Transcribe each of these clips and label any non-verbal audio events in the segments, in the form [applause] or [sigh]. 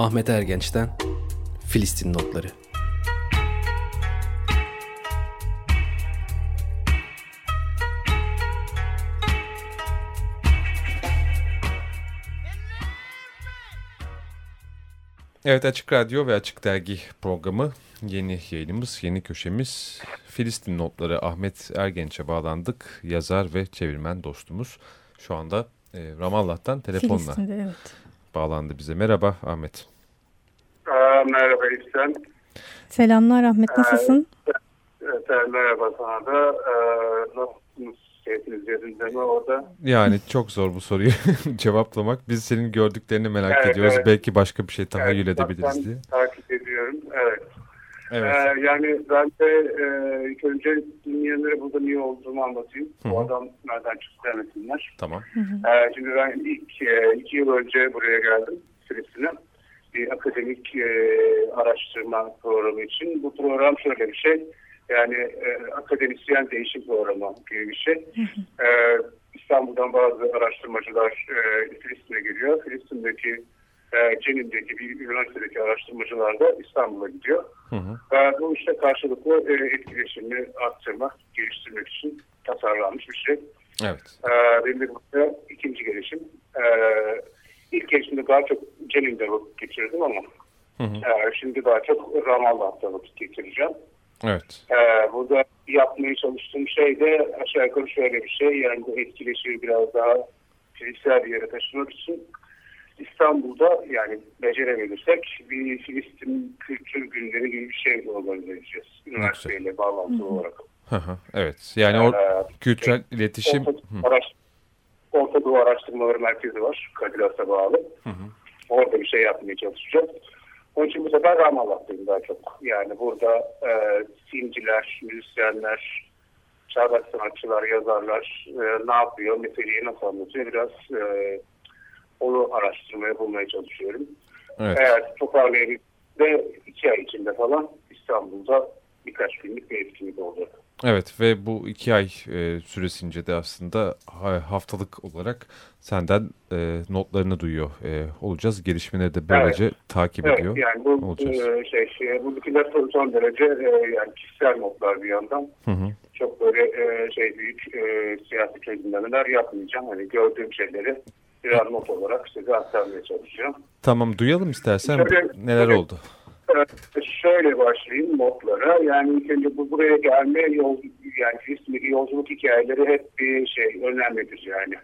Ahmet Ergenç'ten Filistin Notları Evet Açık Radyo ve Açık Dergi programı yeni yayınımız, yeni köşemiz Filistin Notları Ahmet Ergenç'e bağlandık. Yazar ve çevirmen dostumuz. Şu anda e, Ramallah'tan telefonla evet. bağlandı bize. Merhaba Ahmet. Merhaba İhsan. Selamlar Ahmet nasılsın? Ee, merhaba sana da. Ee, nasılsınız? Keyfiniz yerinde mi orada? Yani çok zor bu soruyu [laughs] cevaplamak. Biz senin gördüklerini merak evet, ediyoruz. Evet. Belki başka bir şey tahayyül evet, edebiliriz diye. Takip ediyorum. Evet. Evet. Ee, yani ben de e, ilk önce dinleyenlere burada niye olduğumu anlatayım. Hı -hı. Bu adam nereden çıktı demesinler. Tamam. Ee, şimdi ben ilk e, iki yıl önce buraya geldim Filistin'e. Bir akademik e, araştırma programı için. Bu program şöyle bir şey. Yani e, akademisyen değişim programı gibi bir şey. E, İstanbul'dan bazı araştırmacılar e, Filistin'e geliyor. Filistin'deki e, Cenin'deki bir üniversitedeki araştırmacılar da İstanbul'a gidiyor. Hı hı. E, bu işte karşılıklı e, etkileşimi arttırmak, geliştirmek için tasarlanmış bir şey. Evet. E, benim de burada ikinci gelişim. E, ilk gelişimde daha çok Cenin'de vakit geçirdim ama hı hı. E, şimdi daha çok Ramallah'ta vakit geçireceğim. Evet. Ee, burada yapmaya çalıştığım şey de aşağı yukarı şöyle bir şey. Yani bu etkileşimi biraz daha fiziksel bir yere taşımak için İstanbul'da yani becerebilirsek bir Filistin kültür günleri gibi bir şey organize edeceğiz. Üniversiteyle bağlantılı olarak. evet. Yani o ee, kültürel iletişim... Araş, Orta Doğu Araştırmaları Merkezi var. Kadilas'a bağlı. Hı hı. Orada bir şey yapmaya çalışacağız. Onun için bu sefer Ramallah'tayım daha çok. Yani burada e, sinciler, müzisyenler, çağdaş sanatçılar, yazarlar e, ne yapıyor, meseleyi nasıl anlatıyor biraz e, onu araştırmaya bulmaya çalışıyorum. Evet. Eğer toparlayabildiğinde iki ay içinde falan İstanbul'da birkaç günlük bir etkinlik olacak. Evet ve bu iki ay e, süresince de aslında haftalık olarak senden e, notlarını duyuyor e, olacağız. Gelişmeleri de böylece evet. takip evet, ediyor yani bu, olacağız. E, şey, şey, bu bilgiler son derece e, yani kişisel notlar bir yandan. Hı hı. Çok böyle e, şey büyük e, siyasi çözümlemeler yapmayacağım. Hani gördüğüm şeyleri birer not olarak size aktarmaya çalışacağım. Tamam duyalım istersen şöyle, neler şöyle, oldu? Şöyle başlayayım notlara. Yani ilk önce bu buraya gelme yol, yani Filistin'deki yolculuk hikayeleri hep bir şey önemlidir yani.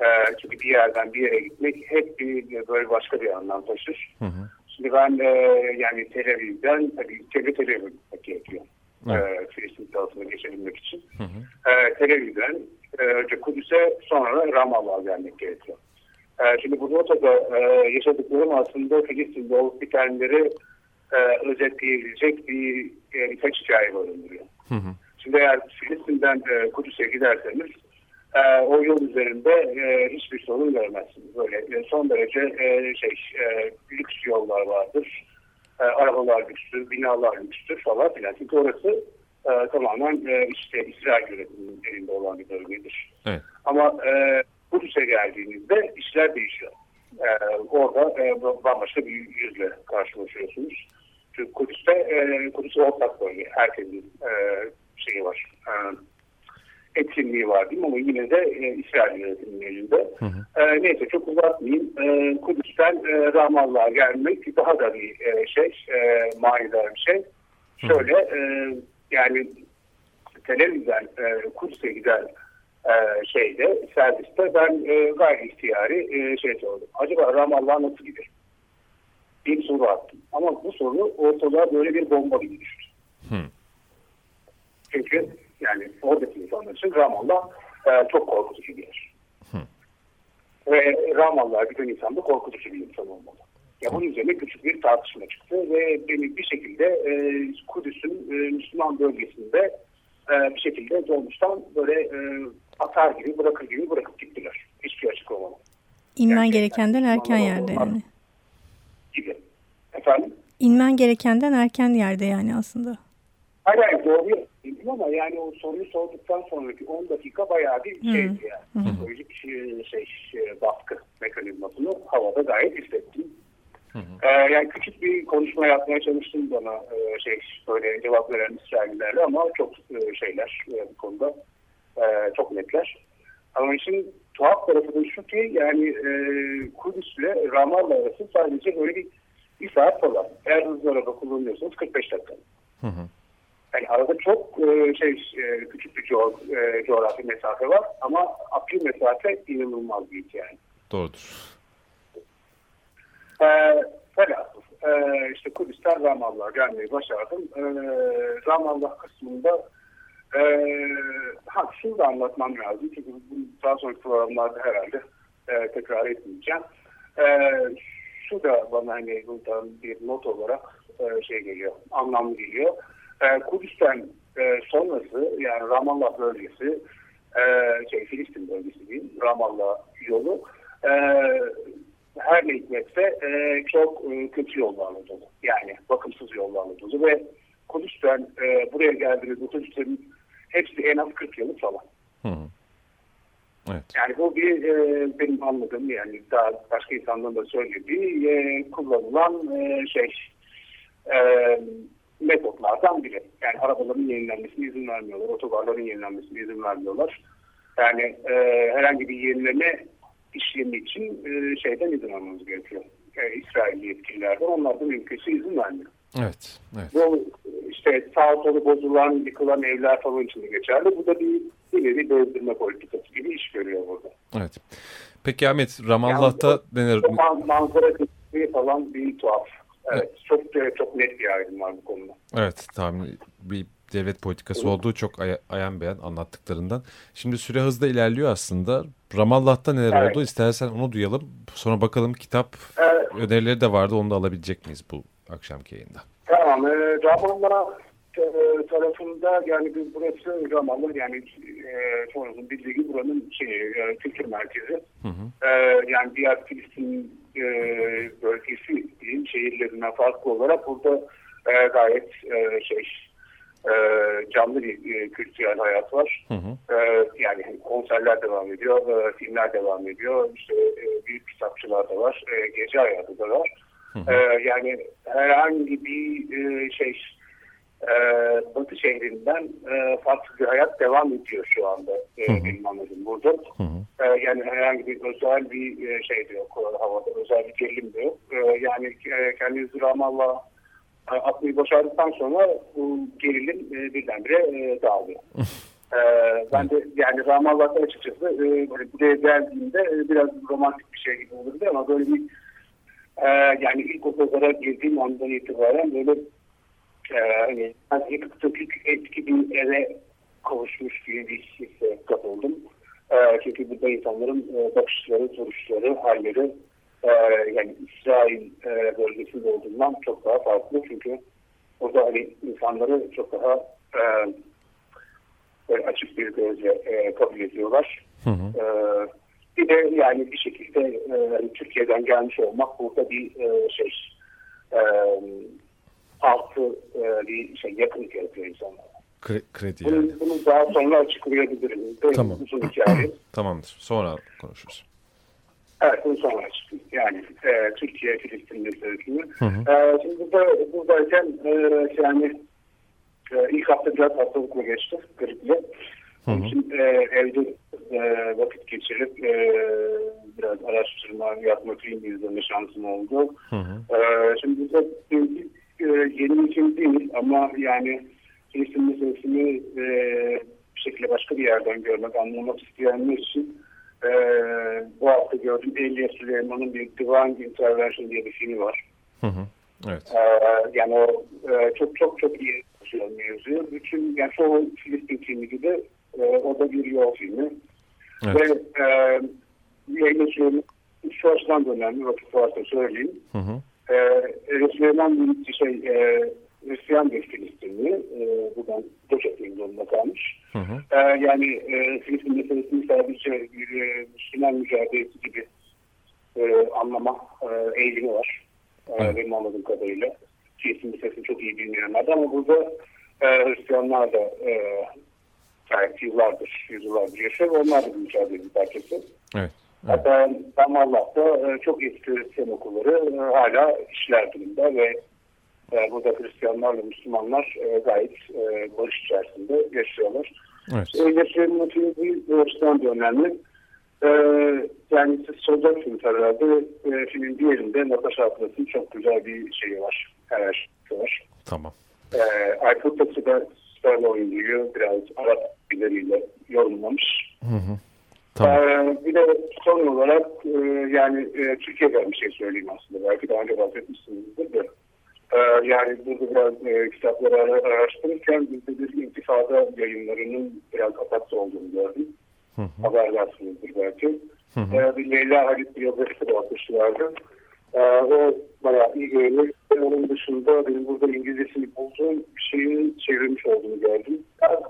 Ee, çünkü bir yerden bir yere gitmek hep bir böyle başka bir anlam taşır. Hı hı. Şimdi ben e, yani Tel Aviv'den tabii Tel Tel Aviv gerekiyor. Evet. E, Filistin tarafına geçebilmek için. Hı hı. E, Tel Aviv'den e, önce Kudüs'e sonra Ramallah'a gelmek gerekiyor. E, şimdi bu notada e, yaşadıklarım aslında Filistin'de olup bitenleri e, özetleyebilecek bir e, birkaç hikaye barındırıyor. Hı hı. Şimdi eğer Filistin'den e, Kudüs'e giderseniz e, o yol üzerinde e, hiçbir sorun görmezsiniz. Böyle e, son derece e, şey e, lüks yollar vardır. E, arabalar lükstür, binalar lükstür falan filan. Çünkü orası e, tamamen e, işte İsrail yönetiminin elinde olan bir bölgedir. Evet. Ama e, Kudüs'e geldiğinizde işler değişiyor. E, orada e, bambaşka bir yüzle karşılaşıyorsunuz. Çünkü Kudüs'te e, Kudüs ortak bölge. Herkesin e, şeyi var. E, etkinliği var değil mi? Ama yine de e, İsrail yönetiminin elinde. Hı hı. E, neyse çok uzatmayayım. E, Kudüs'ten e, Ramallah'a gelmek daha da bir e, şey, e, manidar bir şey. Şöyle e, yani Tel Aviv'den e, Kudüs'e giden e, şeyde, serviste ben e, gayri ihtiyari e, şey sordum. Acaba Ramallah'a nasıl gider? Bir soru attım. Ama bu soru ortalığa böyle bir bomba gibi düştü. Hmm. Çünkü yani oradaki insanlar için Ramallah e, çok korkutucu bir yer. Hmm. Ve Ramallah'a giden insan da korkutucu bir insan olmalı. Ya bunun üzerine küçük bir tartışma çıktı ve beni bir şekilde e, Kudüs'ün e, Müslüman bölgesinde e, bir şekilde dolmuştan böyle e, atar gibi bırakır gibi bırakıp gittiler. Hiçbir açıklama. İnmen yani, gerekenden erken yerde yani. Gibi. Efendim? İnmen gerekenden erken yerde yani aslında. Hayır hayır doğru bildim ama yani o soruyu sorduktan sonraki 10 dakika bayağı bir hmm. şeydi yani. Psikolojik şey, şey, baskı mekanizmasını havada gayet hissettim. Hı hı. E, yani küçük bir konuşma yapmaya çalıştım bana e, şey böyle cevap veren İsraillilerle ama çok e, şeyler e, bu konuda e, çok netler. Ama işin tuhaf tarafı da şu ki yani e, Kudüs ile Ramallah arası sadece böyle bir, bir saat falan. Eğer hızlı araba kullanıyorsanız 45 dakika. Hı hı. Yani arada çok e, şey e, küçük bir co e, coğrafi mesafe var ama akli mesafe inanılmaz büyük yani. Doğrudur. Ee, velhasıl e, işte Kudüs'ten Ramallah'a gelmeyi başardım. E, Ramallah kısmında e, ha, şunu da anlatmam lazım çünkü daha sonraki programlarda herhalde e, tekrar etmeyeceğim. E, şu da bana hani buradan bir not olarak e, şey geliyor, anlamlı geliyor. E, Kudüs'ten e, sonrası yani Ramallah bölgesi, e, şey Filistin bölgesi değil, Ramallah yolu e, her ne hikmetse e, çok e, kötü yollarla dolu. Yani bakımsız yollarla dolu ve Kudüs'ten e, buraya geldiğiniz otobüslerin hepsi en az 40 yıllık falan. Hı hı. Evet. Yani bu bir e, benim anladığım yani daha başka insanların da söylediği e, kullanılan e, şey e, metotlardan biri. Yani arabaların yenilenmesine izin vermiyorlar, otogarların yenilenmesine izin vermiyorlar. Yani e, herhangi bir yenileme işlemi için e, şeyden izin almamız gerekiyor. E, İsrailli yetkililerden. Onlar da mümkünse izin vermiyor. Evet, evet. Bu işte sağ solu bozulan, yıkılan evler falan için de geçerli. Bu da bir ileri bezdirme politikası gibi iş görüyor burada. Evet. Peki Ahmet, Ramallah'ta yani, denir... Manzara falan bir tuhaf. Evet, çok çok net bir ayrım var bu konuda. Evet, tahmin bir devlet politikası olduğu çok ay ayan beyan anlattıklarından. Şimdi süre hızla ilerliyor aslında. Ramallah'ta neler evet. oldu? İstersen onu duyalım. Sonra bakalım kitap evet. önerileri de vardı. Onu da alabilecek miyiz bu akşamki yayında? Tamam. E, Ramallah e, tarafında yani burası Ramallah yani e, çoğunuzun bildiği buranın şey, e, kültür merkezi. Hı hı. E, yani diğer Filistin e, bölgesi şehirlerinden farklı olarak burada e, gayet e, şey e, canlı bir e, kültürel hayat var. Hı hı. E, yani konserler devam ediyor, e, filmler devam ediyor, işte e, büyük kitapçılar da var, e, gece hayatı da var. Hı hı. E, yani herhangi bir e, şey e, Batı şehrinden e, farklı bir hayat devam ediyor şu anda e, benim anladığım burada. Hı hı. E, yani herhangi bir özel bir e, şey de yok havada, özel bir gerilim de yok. E, yani e, kendinizi Ramallah atmayı başardıktan sonra bu gerilim e, birdenbire e, dağılıyor. ee, ben de yani Ramallah'ta açıkçası e, buraya geldiğimde e, biraz romantik bir şey gibi olurdu ama böyle bir e, yani ilk okullara girdiğim andan itibaren böyle e, hani yıkık dökük eski bir eve kavuşmuş gibi bir hisse kapıldım. E, çünkü burada insanların e, bakışları, duruşları, halleri e, yani İsrail e, bölgesinde olduğundan çok daha farklı. Çünkü orada hani insanları çok daha e, açık bir gözle e, kabul ediyorlar. Hı hı. E, bir de yani bir şekilde e, hani Türkiye'den gelmiş olmak burada bir e, şey e, altı e, bir şey yakın yaratıyor insanlara. Kredi yani. Bunu, daha sonra açıklayabilirim. Tamam. Uzun hikaye. [clears throat] Tamamdır. Sonra konuşuruz. Evet, bunu sonra açıklayayım. Yani e, Türkiye-Filistin meselesini. E, şimdi burada, buradayken e, yani e, ilk hafta biraz hastalıkla geçti, griple. Onun için e, evde e, vakit geçirip e, biraz araştırma yapmak, film izleme şansım oldu. Hı hı. E, şimdi burada bir, e, yeni bir film değil ama yani Filistin meselesini e, bir şekilde başka bir yerden görmek, anlamak isteyenler için e, bu hafta gördüm Elia Süleyman'ın bir Divine Intervention diye bir filmi var. Hı hı. Evet. E, yani o e, çok çok çok iyi mevzuyu. Bütün yani çoğu Filistin filmi gibi e, o da bir yol filmi. Evet. Ve e, açıdan da önemli. Vakit varsa söyleyeyim. Hı hı. E, Süleyman bir şey e, Hristiyan bir Filistinli. E, buradan etmek zorunda kalmış. Hı hı. E, yani e, Filistin meselesini sadece bir e, Müslüman mücadelesi gibi e, anlama e, eğilimi var. E, benim anladığım kadarıyla. Filistin meselesini çok iyi bilmeyenlerden ama burada e, Hristiyanlar da e, gayet yıllardır, yüzyıllardır yaşıyor. Onlar da bir mücadelenin parçası. Evet. Hatta Damallah'ta çok eski Hristiyan okulları hala işler durumda ve burada Hristiyanlarla Müslümanlar gayet barış içerisinde yaşıyorlar. Evet. Yaşayan motivi bu açıdan da önemli. Yani siz soracaksınız herhalde. Filmin diğerinde Natasha Atlas'ın çok güzel bir şeyi var. Her şeyi var. Tamam. Aykut da süper, süper oyuncuyu biraz Arap bileriyle yorumlamış. Hı hı. Tamam. Ee, bir de son olarak e, yani e, Türkiye'den bir şey söyleyeyim aslında. Belki daha önce bahsetmişsinizdir de. E, yani burada biraz e, kitapları araştırırken bizde bir intifada yayınlarının biraz atakta olduğunu gördüm. Hı hı. Haberlersiniz belki. Hı hı. E, bir Leyla Halit biyografisi de atmışlardı. E, o bayağı iyi gelir. Onun dışında benim burada İngilizcesini bulduğum bir şeyin çevrilmiş olduğunu gördüm.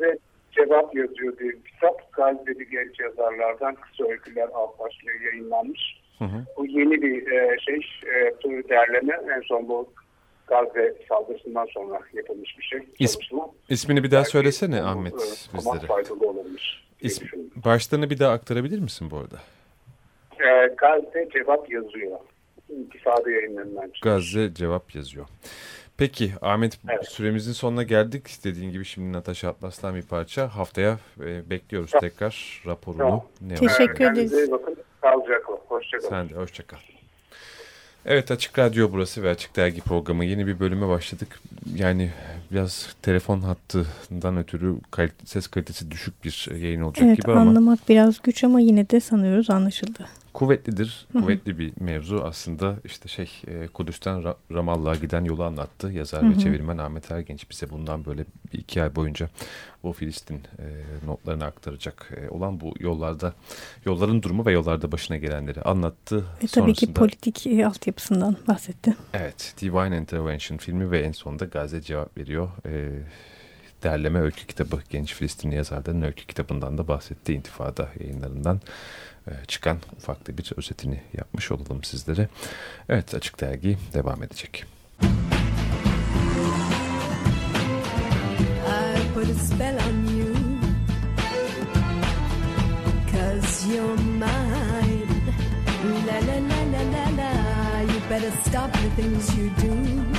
Ve Cevap yazıyor diye bir kitap. Gazze'li genç yazarlardan kısa öyküler alt başlığı yayınlanmış. Hı hı. Bu yeni bir e, şey, e, derleme. En son bu Gazze saldırısından sonra yapılmış bir şey. İs, ismini bir daha Belki, söylesene bu, Ahmet e, bizlere. faydalı olabilir. İsm, başlığını bir daha aktarabilir misin bu arada? E, Gazze cevap yazıyor. İntifada yayınlarından Gazze cevap yazıyor. Peki Ahmet evet. süremizin sonuna geldik. Dediğin gibi şimdi Natasha Atlas'tan bir parça. Haftaya e, bekliyoruz tamam. tekrar raporunu. Tamam. Ne Teşekkür ederiz. Sağlıcakla. Hoşçakal. Sen de hoşçakal. Evet Açık Radyo burası ve Açık Dergi programı. Yeni bir bölüme başladık. Yani biraz telefon hattından ötürü kalite, ses kalitesi düşük bir yayın olacak evet, gibi ama. Evet anlamak biraz güç ama yine de sanıyoruz anlaşıldı kuvvetlidir. Kuvvetli bir mevzu aslında işte şey e, Kudüs'ten Ra Ramallah'a giden yolu anlattı. Yazar ve çevirmen Ahmet Ergenç bize bundan böyle bir iki ay boyunca o Filistin e, notlarını aktaracak e, olan bu yollarda yolların durumu ve yollarda başına gelenleri anlattı. E, tabii Sonrasında, ki politik e, altyapısından bahsetti. Evet Divine Intervention filmi ve en sonunda Gazze cevap veriyor. E, derleme öykü kitabı genç Filistinli yazarların öykü kitabından da bahsetti intifada yayınlarından. E, çıkan ufak bir özetini yapmış olalım sizlere. Evet Açık Dergi devam edecek. I put a spell on you Cause you're mine La la la la la la You better stop the things you do